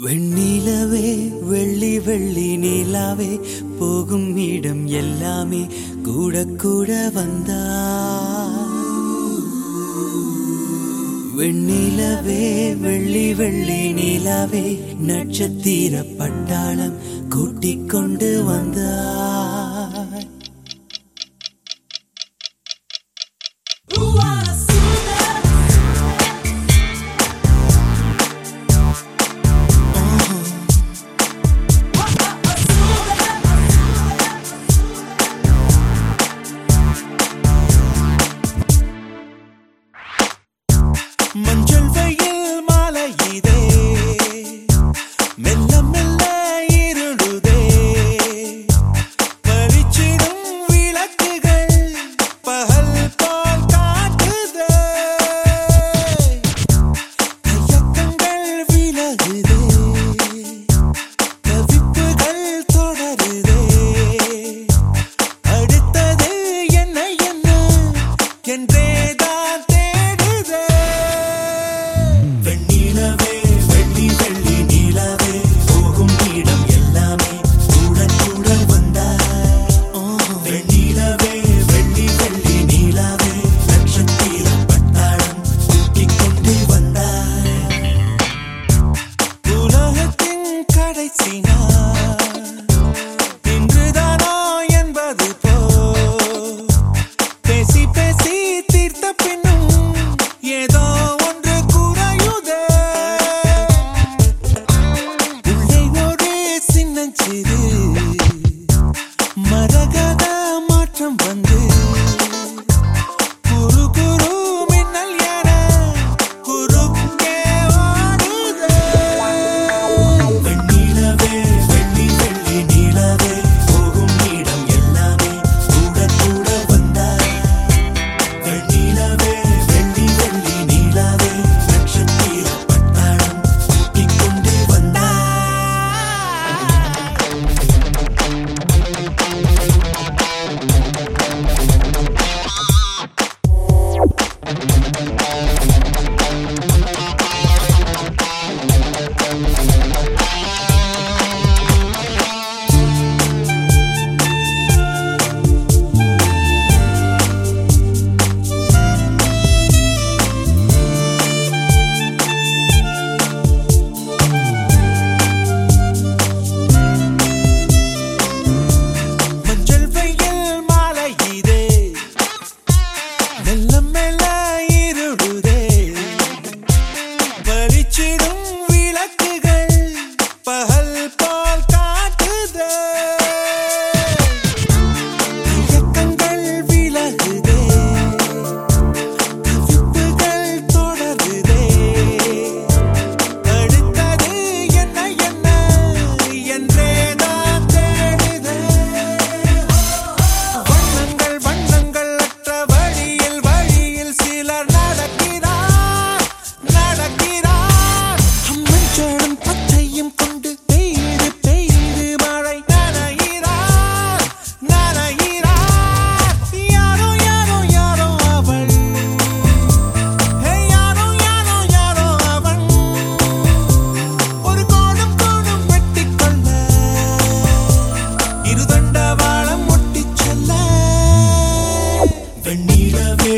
வெண்ணிலவே வெள்ளி வெள்ளி நிலாவே போகும் இடம் எல்லாமே கூட கூட வந்தா. வெண்ணிலவே வெள்ளி வெள்ளி நிலாவே நட்சத்திர பட்டாளம் கூட்டிக் கொண்டு வந்தா. Ooh, Tira um கண்ணிலவே